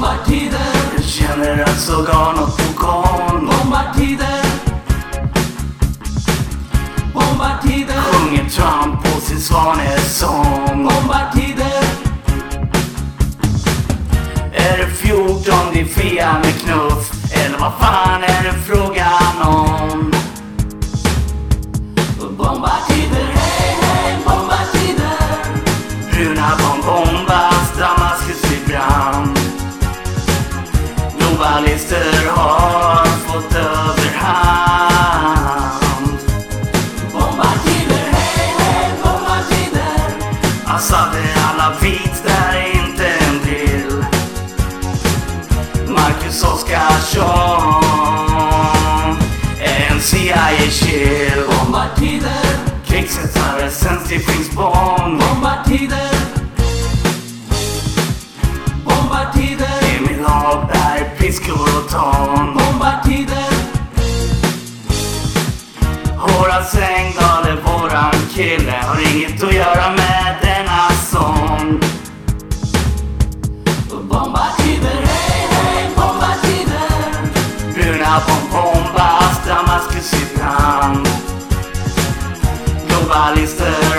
Sommartider. Känner att såg har något på gång. Bombartider Bombartider Sjunger Trump på sin svanesång. Bombartider Är det 14 din fia med knuff? Eller vad fan är det frågan? Globalister har fått överhand. Bombartider, hej hej bombartider Assad är alla vit, där är inte en drill. Marcus Oskarsson är en CIA-chill. Bombartider, Krigsrättare sänds till Finspång. Horace Engdahl våran kille, har inget att göra med denna sång. Bombatider hej hej bombatider. Bruna bombombas, Damaskus i brand. Globalister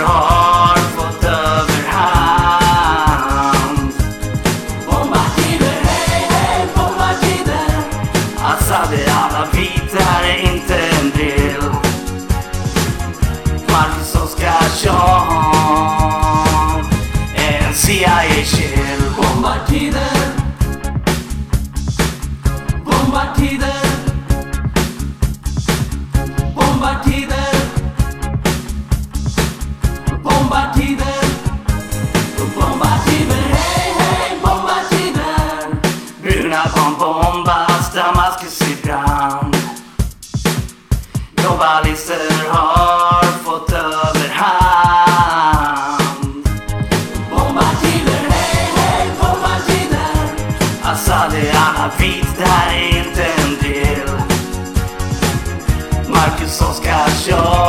är en CIA-chill. Bombartider Bombartider Bombartider Bombartider Bombartider, hej hej bombartider Bruna bombombas, Damaskus i brand. Globalister har vit, det här är inte en drill. Marcus Oskarsson